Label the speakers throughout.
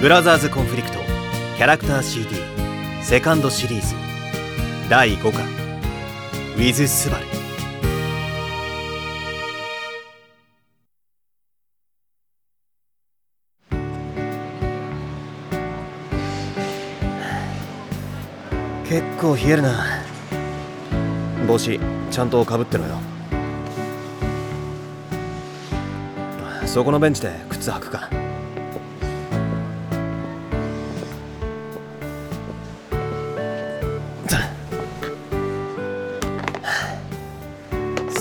Speaker 1: ブラザーズコンフリクト。キャラクター CD セカンドシリーズ。第5巻。With スバル。結構冷えるな。帽子ちゃんとかぶってろよ。そこのベンチで靴履くか。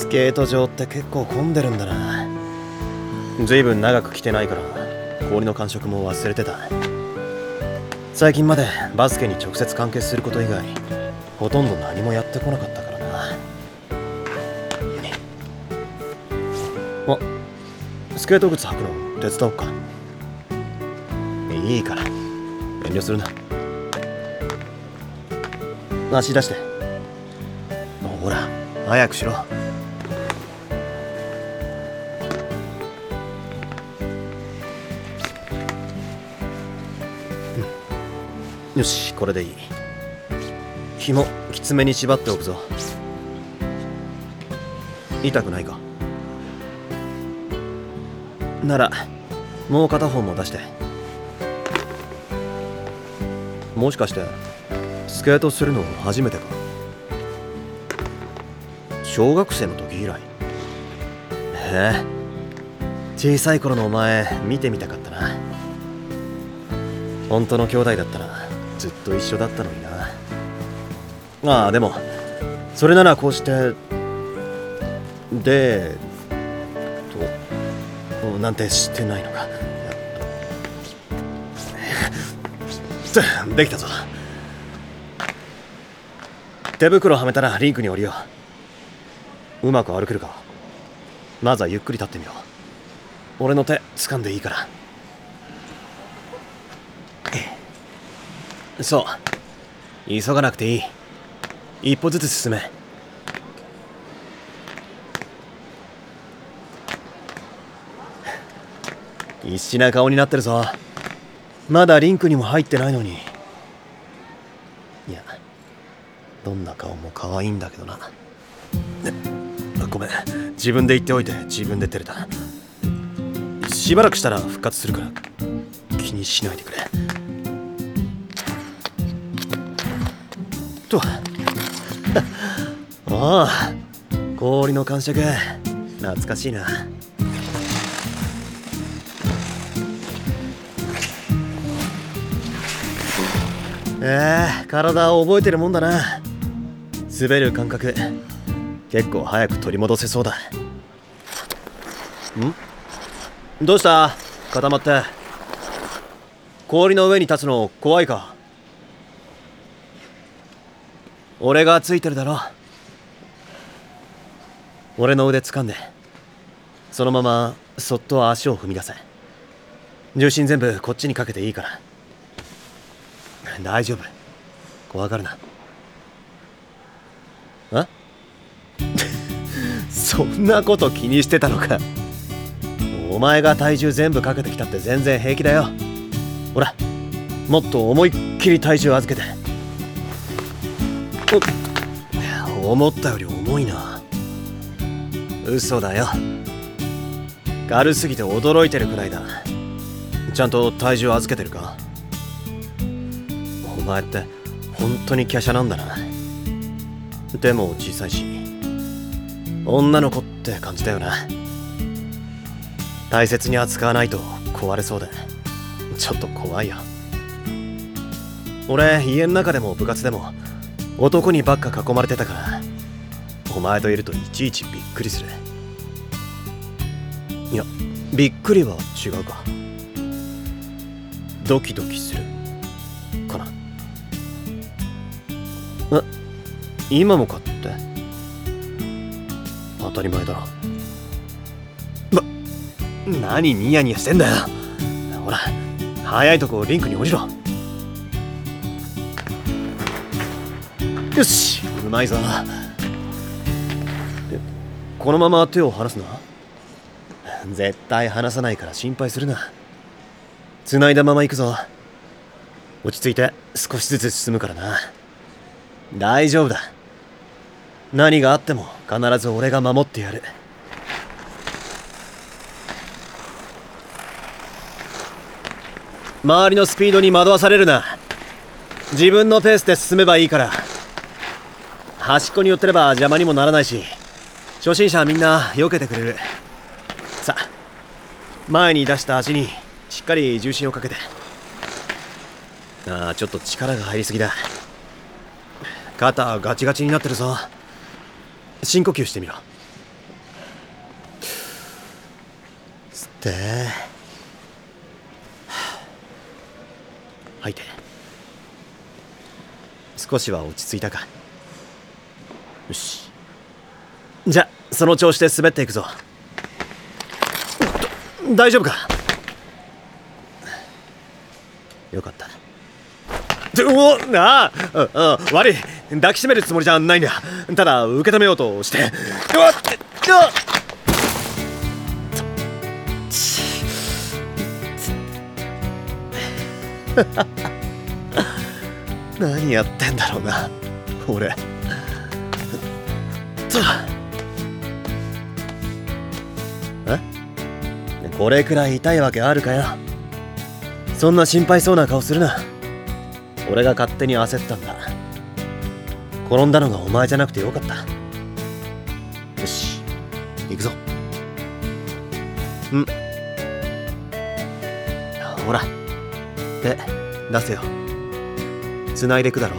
Speaker 1: スケート場って結構混んでるんだな。ずいぶん長く来てないから氷の感触も忘れてた。最近までバスケに直接関係すること以外ほとんど何もやってこなかったからな。あスケート靴履くの手伝おうか？いいから。遠慮するな。足出して。ほら早くしろよしこれでいい。紐きつめに縛っておくぞ。痛くないか？ならもう片方も出して。もしかしてスケートするの初めてか？小学生の時以来。へえ。小さい頃のお前見てみたかったな。本当の兄弟だったらずっと一緒だったのにな。ああでもそれならこうしてでとなんてしてないのか。できたぞ。手袋はめたらリンクに降りよう。うまく歩けるか。まずはゆっくり立ってみろ俺の手掴んでいいから。そう。急がなくていい。一歩ずつ進め。必死な顔になってるぞ。まだリンクにも入ってないのに。いやどんな顔も可愛いんだけどな。ごめん。自分で言っておいて自分で照れた。しばらくしたら復活するから気にしないでくれ。とああ 氷の感触。懐かしいな。えー、体を覚えてるもんだな。滑る感覚。結構早く取り戻せそうだ。ん？どうした？固まって。氷の上に立つの怖いか？俺がついてるだろ俺の腕掴んでそのままそっと足を踏み出せ。重心全部こっちにかけていいから。大丈夫。怖がるな。あ？そんなこと気にしてたのか。お前が体重全部かけてきたって全然平気だよ。ほらもっと思いっきり体重預けて。思ったより重いな。嘘だよ。軽すぎて驚いてるくらいだ。ちゃんと体重預けてるか？お前って本当に華奢なんだな。でも小さいし女の子って感じだよな。大切に扱わないと壊れそうでちょっと怖いよ。俺家の中でも部活でも男にばっか囲まれてたからお前といるといちいちびっくりする。いやびっくりは違うか。ドキドキする。かなえ今もかって？当たり前だろば何ニヤニヤしてんだよ。ほら早いとこリンクに降りろ。よしうまいぞ。このまま手を離すな絶対離さないから心配するな。繋いだまま行くぞ。落ち着いて少しずつ進むからな。大丈夫だ。何があっても必ず俺が守ってやる。周りのスピードに惑わされるな。自分のペースで進めばいいから。端っこに寄ってれば邪魔にもならないし初心者はみんな避けてくれる。さあ前に出した足にしっかり重心をかけて。ああちょっと力が入りすぎだ。肩ガチガチになってるぞ。深呼吸してみろ。吸って。吐いて。少しは落ち着いたか。よし。じゃその調子で滑っていくぞ。大丈夫か？よかった。うおあああ悪い。抱きしめるつもりじゃないんだ。ただ受け止めようとして。うわっ。何やってんだろうな俺。とえ？これくらい痛いわけあるかよ。そんな心配そうな顔するな。俺が勝手に焦ったんだ。転んだのがお前じゃなくてよかった。よし。行くぞ。うん。ほら。手出せよ。繋いでくだろ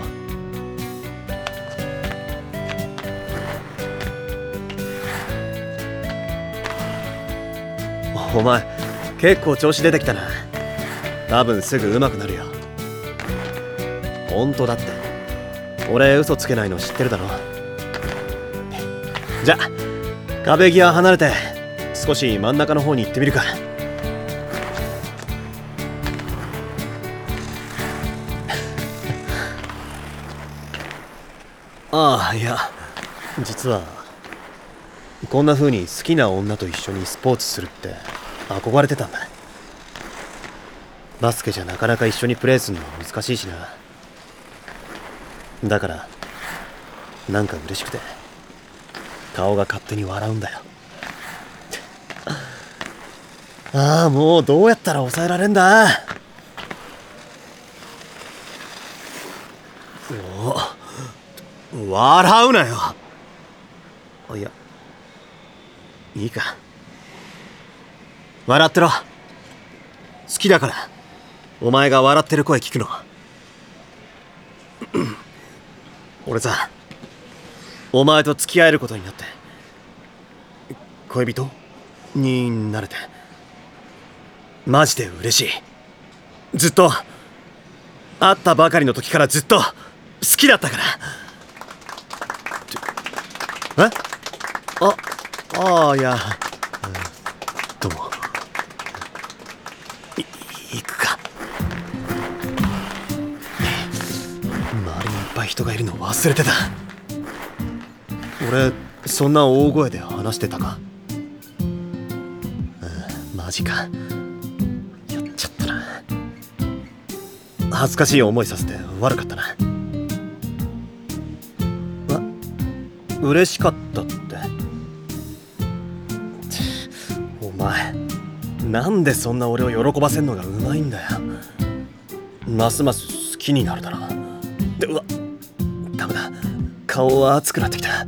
Speaker 1: お前結構調子出てきたな。多分すぐ上手くなるよ。本当だって。俺嘘つけないの知ってるだろ。じゃ壁際離れて少し真ん中の方に行ってみるか。ああいや実はこんな風に好きな女と一緒にスポーツするって。憧れてたんだバスケじゃなかなか一緒にプレーするのは難しいしな。だからなんか嬉しくて顔が勝手に笑うんだよ。ああもうどうやったら抑えられんだ？お笑うなよ。いやいいか。笑ってろ。好きだから。お前が笑ってる声聞くの。俺さお前と付き合えることになって恋人になれてマジで嬉しい。ずっと会ったばかりの時からずっと好きだったから。え？あああいや、人がいるの忘れてた。俺そんな大声で話してたか？うんマジか。やっちゃったな。恥ずかしい思いさせて悪かったな。あ嬉しかったって。お前なんでそんな俺を喜ばせんのがうまいんだよ。ますます好きになるだろ顔は熱くなってきた。